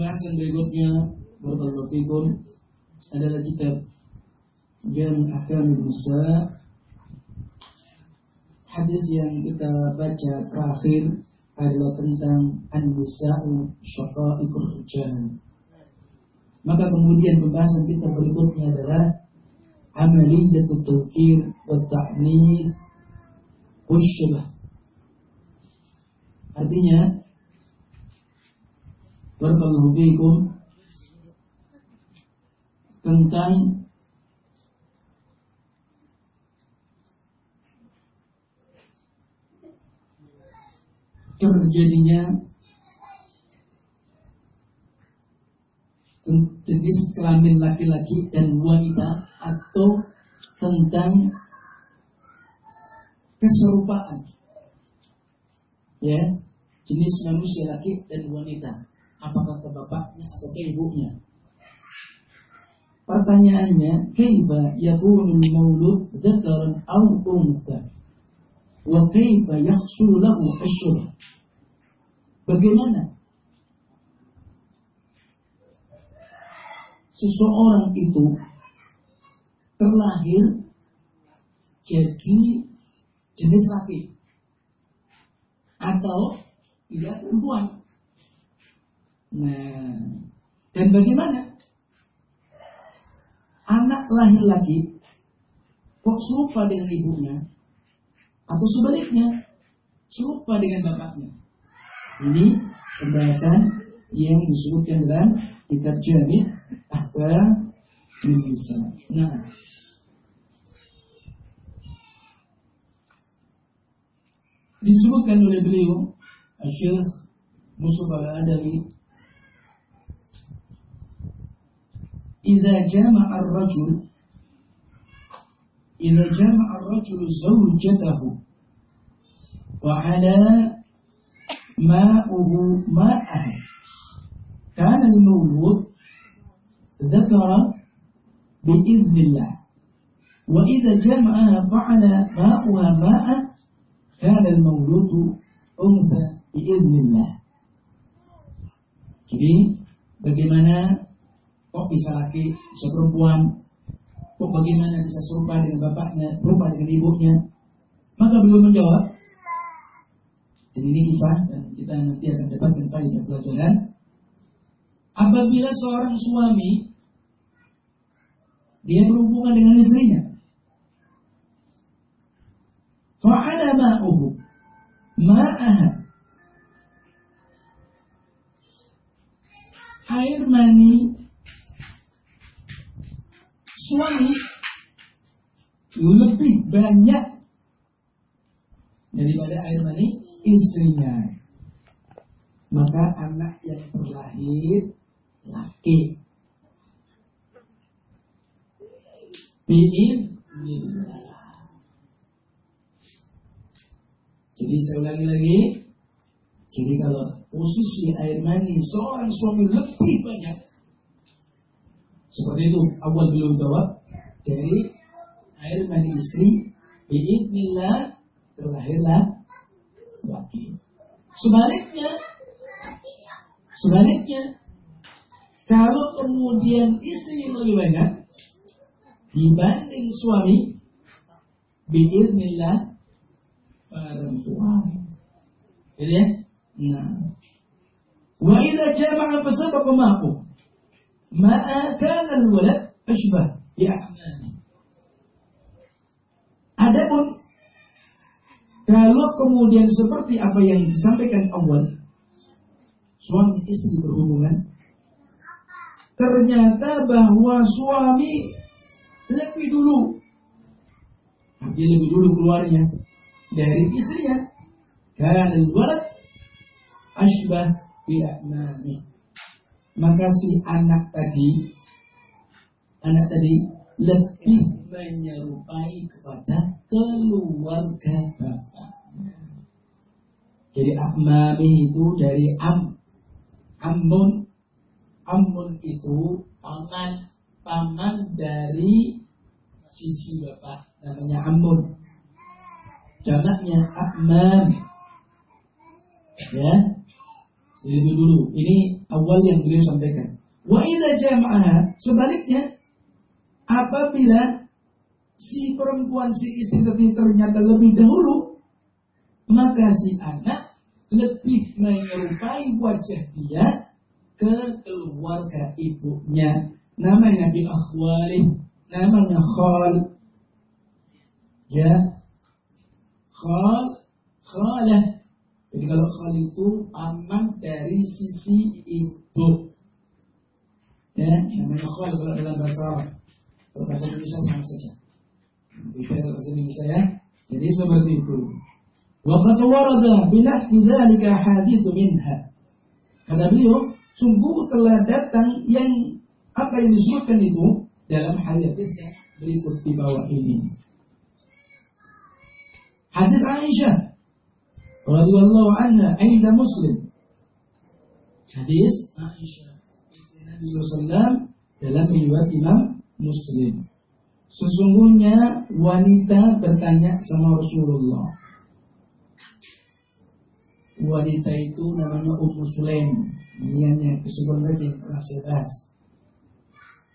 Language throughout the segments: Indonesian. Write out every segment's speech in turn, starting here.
Bahasan berikutnya Barakallahu fikum adalah kitab Jami Ahkam Nisa Hadis yang kita baca terakhir adalah tentang An-Nisa'u Syaqa'iqul Rijal Maka kemudian pembahasan kita berikutnya adalah Amaliyatul Tawkir wa Ta'nif Artinya Barakallahu fikum tentang terjadinya jenis kelamin laki-laki dan wanita atau tentang keserupaan. Ya jenis manusia laki dan wanita apakah ke bapaknya atau ke ibunya. Pertanyaannya, kaifa yakunul maulud dzakaran aw untha? Wa kaifa yahsul lahu asyur? Bagaimana seseorang itu terlahir jadi jenis laki atau tidak perempuan Nah, dan bagaimana? Anak lahir lagi kok serupa dengan ibunya atau sebaliknya serupa dengan bapaknya. Ini pembahasan yang disebutkan dalam kitab Jami apa bisa. Nah, disebutkan oleh beliau Syekh Mustafa Al-Adawi إذا جمع الرجل إذا جمع الرجل زوجته وعلى ماؤه ماءه. كان المولود ذكر بإذن الله. وإذا جمعها فعل ماؤها ماء كان المولود أنثى بإذن الله. Jadi bagaimana Kok bisa laki, bisa perempuan? Kok bagaimana bisa serupa dengan bapaknya, serupa dengan ibunya? Maka beliau menjawab, dan ini kisah dan kita nanti akan dapatkan faedah pelajaran. Apabila seorang suami dia berhubungan dengan istrinya, fa'ala ma'uhu ma'aha banyak daripada air mani istrinya. Maka anak yang terlahir laki. Biin Jadi saya ulangi lagi. Jadi kalau posisi air mani seorang suami lebih banyak seperti itu awal belum jawab dari air mani istri biidnillah terlahirlah laki. Sebaliknya sebaliknya kalau kemudian istri yang lebih banyak dibanding suami biidnillah perempuan. Jadi ya? Nah. Wa idza jama'a fasabaqa ma'u Ma'a kana al-walad ya Adapun kalau kemudian seperti apa yang disampaikan awal suami istri berhubungan ternyata bahwa suami lebih dulu dia lebih dulu keluarnya dari istrinya karena walad ashbah bi maka si anak tadi anak tadi lebih menyerupai kepada keluarga bapaknya. Jadi akmami itu dari am, amun, amun itu paman, paman dari sisi bapak namanya amun. Jamaknya akmam, ya. Jadi dulu, ini awal yang beliau sampaikan. Wa sebaliknya apabila si perempuan si istri tadi ternyata lebih dahulu, maka si anak lebih menyerupai wajah dia ke keluarga ibunya. Namanya bi akhwali, namanya khal. Ya. Khal, khalah jadi kalau khal itu aman dari sisi ibu. Ya, namanya khal kalau dalam bahasa Arab. Kalau bahasa Indonesia sama saja. Kalau bahasa Indonesia ya. Jadi seperti itu. Waqad warada binahwi dzalika haditsu minha. Kata beliau, sungguh telah datang yang apa yang disebutkan itu dalam hadis yang berikut di bawah ini. Hadis Aisyah radhiyallahu anha inda Muslim. Hadis Aisyah Nabi SAW dalam riwayat Imam Muslim. Sesungguhnya wanita bertanya sama Rasulullah. Wanita itu namanya Ummu Sulaim. Kesebutan saja yang pernah saya.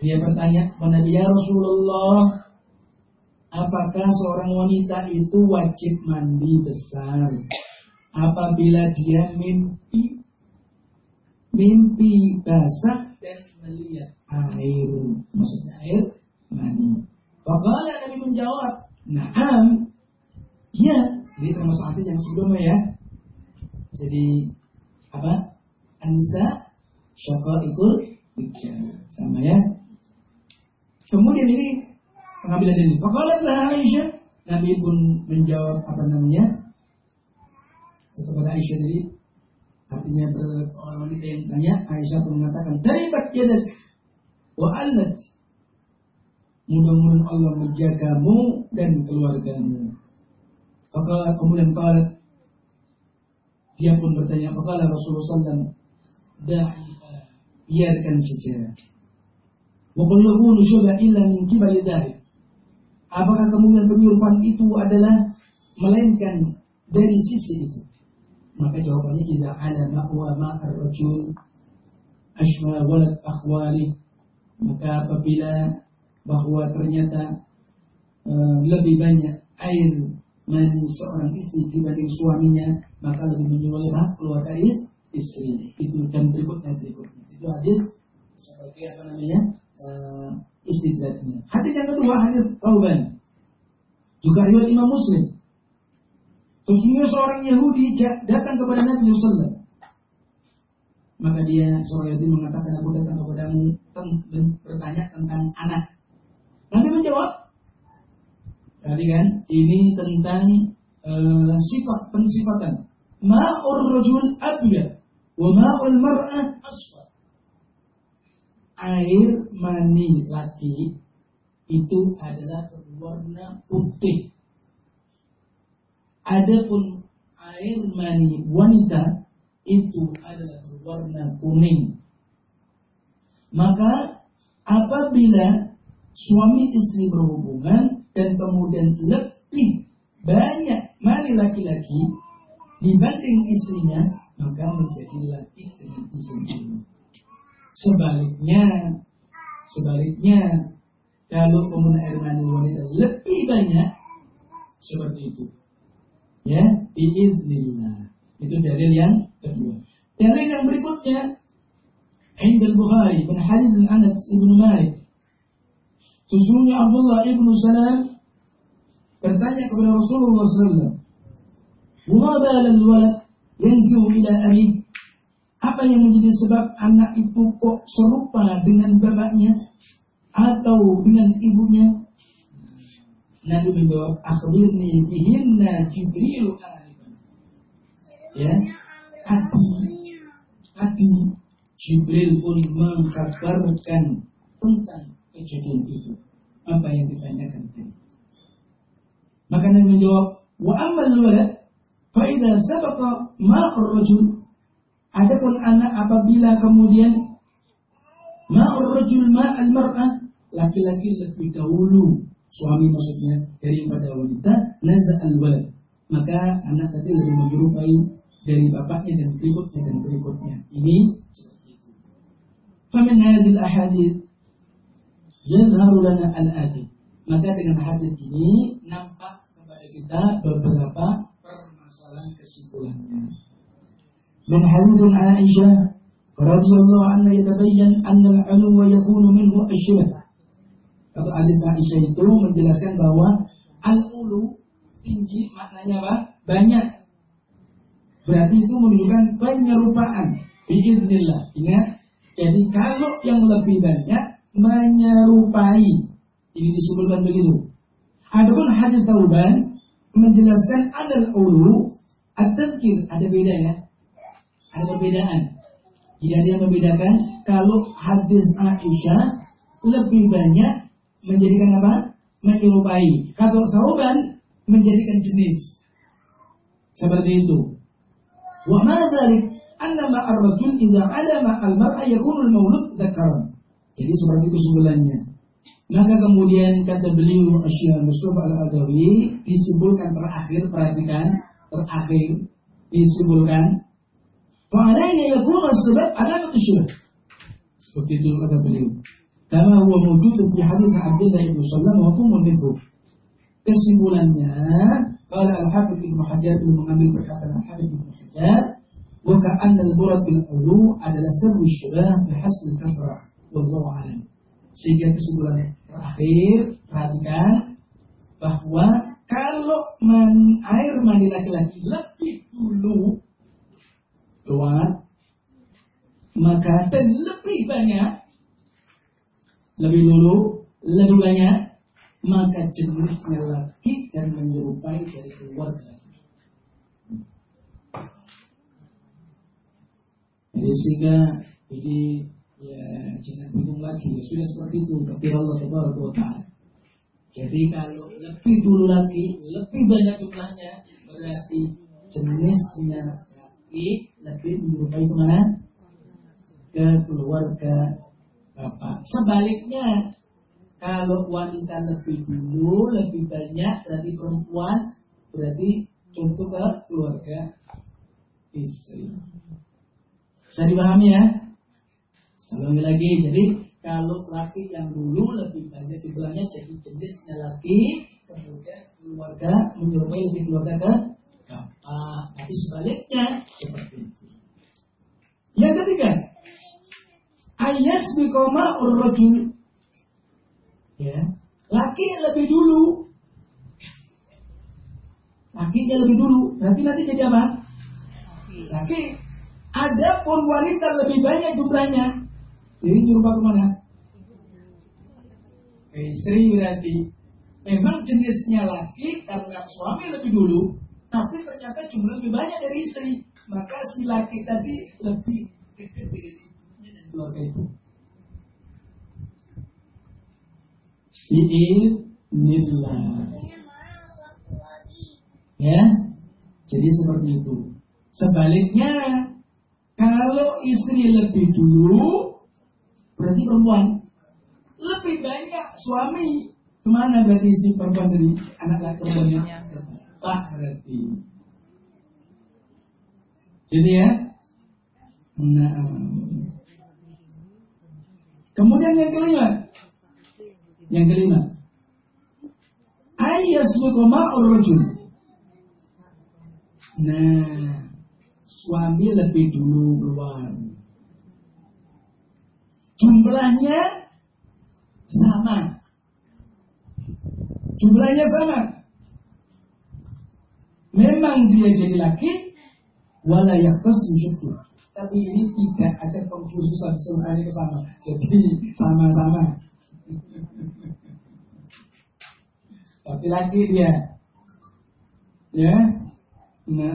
Dia bertanya kepada Nabi ya Rasulullah, apakah seorang wanita itu wajib mandi besar? apabila dia mimpi mimpi basah dan melihat air maksudnya air mani Fakala Nabi menjawab Naam. Ya Ini termasuk arti yang sebelumnya ya. Jadi Apa? Anissa ikut Rijal Sama ya. Kemudian ini Pengambilan ini. Fakala Aisyah Nabi pun menjawab apa namanya? Kepada Aisyah tadi. Artinya orang wanita yang tanya Aisyah pun mengatakan daribat yadak wa alat mudah-mudahan Allah menjagamu dan keluargamu. Maka kemudian kala dia pun bertanya apakah Rasulullah SAW da'ifa biarkan saja. Wa qul illa min kibali apakah kemudian penyurupan itu adalah melainkan dari sisi itu? Maka jawabannya tidak ada ma'wa ma'ar rajul ashma walad akhwali maka apabila bahwa ternyata uh, lebih banyak air mani seorang istri dibanding suaminya maka lebih menyuai keluarga istri. Itu dan berikutnya berikutnya. Itu adil sebagai apa namanya uh, istidratnya hadis yang kedua hadis Tauban. Juga riwayat Imam Muslim. Sesungguhnya seorang Yahudi datang kepada Nabi SAW. Maka dia seorang Yahudi mengatakan aku datang kepadamu bertanya tentang anak. Nabi menjawab, tadi kan ini tentang uh, sifat pensifatan. Ma'ur rajul abyad wa ma'ul mar'ah asfar. Air mani laki itu adalah berwarna putih Adapun air mani wanita itu adalah berwarna kuning. Maka apabila suami istri berhubungan dan kemudian lebih banyak mani laki-laki dibanding istrinya, maka menjadi laki dengan istri. Sebaliknya, sebaliknya kalau kemudian air mani wanita lebih banyak seperti itu Ya, biiznillah. Itu dalil yang kedua. Dalil yang berikutnya Indal Bukhari bin Halid bin Anas ibnu Malik. Sesungguhnya Abdullah ibnu Salam bertanya kepada Rasulullah SAW. Wa balal walad yanzu ila abi. Apa yang menjadi sebab anak itu kok serupa dengan bapaknya atau dengan ibunya? Nabi menjawab, akhbirni bihinna Jibril. Ya, hati, hati Jibril pun mengkabarkan tentang kejadian itu. Apa yang ditanyakan tadi. Maka Nabi menjawab, wa amal walad, fa idza sabaqa ma'ur rajul. Adapun anak apabila kemudian ma'ur rajul ma'al mar'ah, laki-laki lebih dahulu suami maksudnya daripada wanita naza al walad maka anak tadi lebih menyerupai dari bapaknya dan berikutnya dan berikutnya. Ini seperti itu. Famin hadil ahadith yadharu lana al-adi. Maka dengan hadis ini nampak kepada kita beberapa permasalahan kesimpulannya. Min hadithin Aisyah radhiyallahu anha yatabayyan anna al-'ulwa yakunu minhu asyirah. Kata hadis Aisyah itu menjelaskan bahwa al-ulu tinggi maknanya apa? Banyak. Berarti itu menunjukkan penyerupaan. Biiznillah. Ingat. Jadi kalau yang lebih banyak menyerupai. Ini disebutkan begitu. Adapun hadis tauban menjelaskan adal ulu at-tadkir ada beda ya. Ada perbedaan. Jadi ada yang membedakan kalau hadis Aisyah lebih banyak menjadikan apa? Menyerupai. Kalau tauban menjadikan jenis. Seperti itu. Wa ma dzalik anna ar-rajul idza alama al-mar'a al-maulud dzakaran. Jadi seperti kesimpulannya. Maka kemudian kata beliau Asy'ar Mustafa Al-Adawi disebutkan terakhir perhatikan terakhir disebutkan fa'alaina yakunu as-sabab alamat syirk. Seperti itu kata beliau. Karena huwa mawjud fi hadits Abdullah bin Sallam wa hukum minhu. Kesimpulannya, kalau Al-Hafidh Ibnu Hajar belum mengambil perkataan Al-Hafidh Ibnu Hajar, wa al-murad bil ulu adalah sebu syubah bihasb al-kafrah. Wallahu a'lam. Sehingga kesimpulan terakhir, perhatikan bahwa kalau man, air mandi laki-laki lebih dulu keluar, maka dan lebih banyak, lebih dulu, lebih banyak, maka jenisnya laki dan menyerupai dari keluarga laki. Jadi sehingga ini ya jangan bingung lagi. Ya sudah seperti itu. Tapi Allah Taala. Jadi kalau lebih dulu lagi lebih banyak jumlahnya berarti jenisnya laki lebih menyerupai ke mana? Ke keluarga bapak. Sebaliknya kalau wanita lebih dulu, lebih banyak, berarti perempuan, berarti contoh ke keluarga istri. Bisa dipahami ya? Sekali lagi, jadi kalau laki yang dulu lebih banyak jumlahnya jadi jenisnya laki, kemudian keluarga menyerupai lebih keluarga ke. Tapi sebaliknya seperti itu. Yang ketiga, ayas bikoma urrojul Ya. Laki lebih dulu. Lakinya lebih dulu. Nanti nanti jadi apa? Laki. Ada pun wanita lebih banyak jumlahnya. Jadi nyuruh ke mana? Ke istri berarti. Memang jenisnya laki karena suami lebih dulu. Tapi ternyata jumlah lebih banyak dari istri. Maka si laki tadi lebih dekat dengan ibunya dan keluarga itu. biiznillah. Ya, jadi seperti itu. Sebaliknya, kalau istri lebih dulu, berarti perempuan lebih banyak suami. Ke mana berarti si perempuan dari anak laki perempuannya? Pak berarti. Jadi ya, nah, kemudian yang kelima, yang kelima, ayyasbiqu ma'ur rajul. Nah, suami lebih dulu keluar. Jumlahnya sama. Jumlahnya sama. Memang dia jadi laki, wala yaktas Tapi ini tidak ada pengkhususan semuanya sama. Jadi sama-sama. Tapi laki dia. Ya. Nah,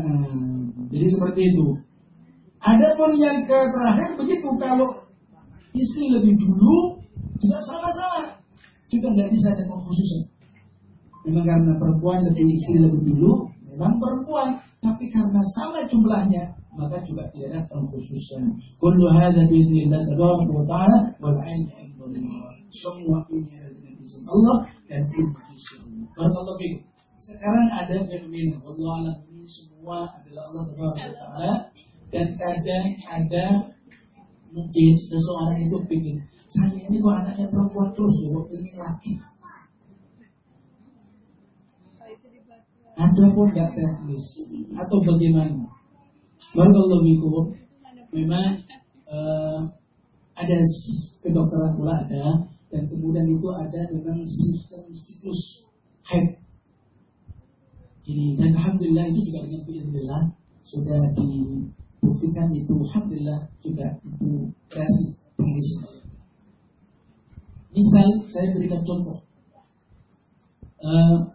jadi seperti itu. Adapun yang terakhir begitu kalau istri lebih dulu juga sama-sama juga nggak bisa ada pengkhususan. Memang karena perempuan lebih istri lebih dulu, memang perempuan, tapi karena sama jumlahnya maka juga tidak ada pengkhususan. Kullu hadza bi idznillah tabaraka wa ta'ala wal 'ilmu Semua ini adalah dengan izin Allah dan ilmu Barakallahu fikum. Sekarang ada fenomena, Allah alam ini semua adalah Allah Taala dan kadang ada mungkin seseorang itu ingin saya ini kok anaknya perempuan terus ya ingin lagi? Ada pun tidak teknis atau bagaimana? Barakallahu fikum. Memang uh, ada kedokteran pula ada dan kemudian itu ada memang sistem siklus haid. Jadi dan alhamdulillah itu juga dengan biiznillah sudah dibuktikan itu alhamdulillah juga itu kreasi pengelis Misal saya berikan contoh. Uh,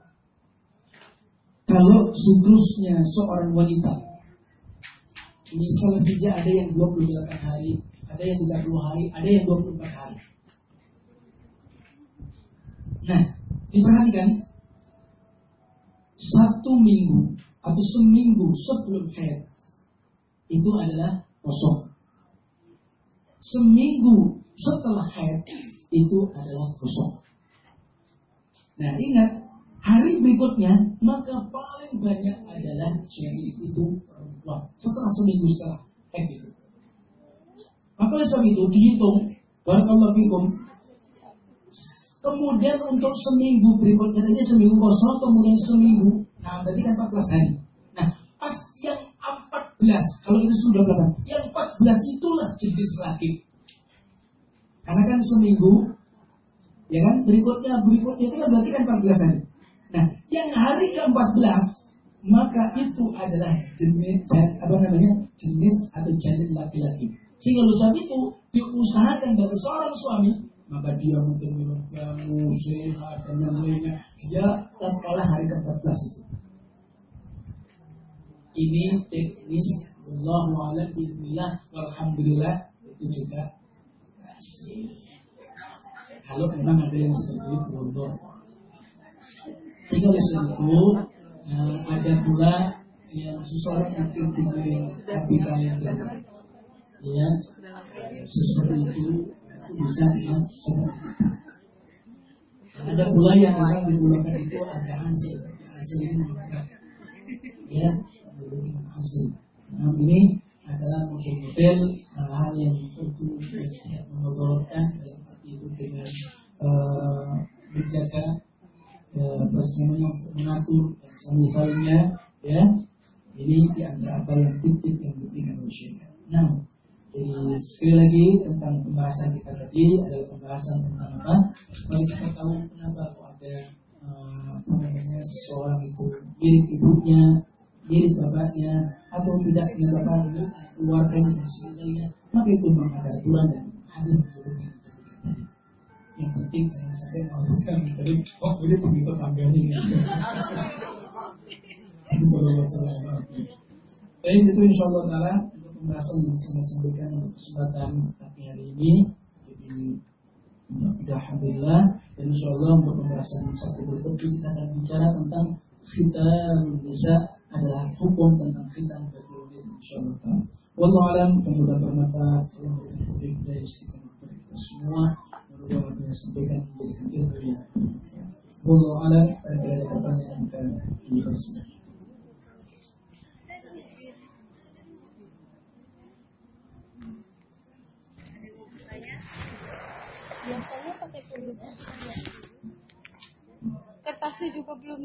kalau siklusnya seorang wanita, misal saja ada yang 28 hari, ada yang 30 hari, ada yang 24 hari. Nah, diperhatikan satu minggu atau seminggu sebelum haid itu adalah kosong. Seminggu setelah haid itu adalah kosong. Nah ingat, hari berikutnya maka paling banyak adalah jenis itu perempuan. Setelah seminggu setelah haid itu. Maka sebab itu dihitung, barakallahu Kemudian untuk seminggu berikutnya ini seminggu kosong, kemudian seminggu. Nah, berarti kan 14 hari. Kalau itu sudah berapa? Yang 14 itulah jenis laki. Karena kan seminggu, ya kan? Berikutnya, berikutnya itu kan berarti kan 14 hari. Nah, yang hari ke-14, maka itu adalah jenis, apa namanya, jenis atau janin laki-laki. Sehingga oleh itu diusahakan dari seorang suami maka dia mungkin minum jamu, sehat, dan yang lainnya. Dia tak kalah hari ke-14 itu. Ini teknis Allah wa'ala bismillah walhamdulillah itu juga kalau memang ada yang seperti itu, Allah. Sehingga itu uh, ada pula yang seseorang yang ingin tapi kalian ya seperti itu bisa dengan seperti itu. Ada pula yang orang digunakan itu ada hasil, hasil ini meningkat, ya, memberikan hasil. Nah ini adalah model-model hal yang tentu tidak mengotorkan dalam itu dengan uh, menjaga uh, apa namanya untuk mengatur dan semisalnya ya ini di antara apa yang tip-tip yang diberikan oleh. Nah, jadi sekali lagi tentang pembahasan kita tadi adalah pembahasan tentang apa? Supaya kita tahu kenapa kok ada uh, apa namanya seseorang itu mirip ibunya, mirip bapaknya, atau tidak bapaknya, keluarganya dan sebagainya. Maka itu memang ada aturan dan ada menyebutkan yang penting jangan sampai melakukan dari oh ini begitu gitu. Baik itu insya Allah taala untuk pembahasan yang saya sampaikan untuk kesempatan pagi hari ini. Jadi tidak alhamdulillah dan insya Allah untuk pembahasan satu berikut kita akan bicara tentang khitan bisa adalah hukum tentang fitnah bagi umat insyaallah. Wallahu alam semoga bermanfaat dan memberikan taufik dari kita semua. Mudah-mudahan apa yang sampaikan menjadi ilmu yang. Wallahu alam ada pertanyaan ke. Biasanya pakai kertasnya juga belum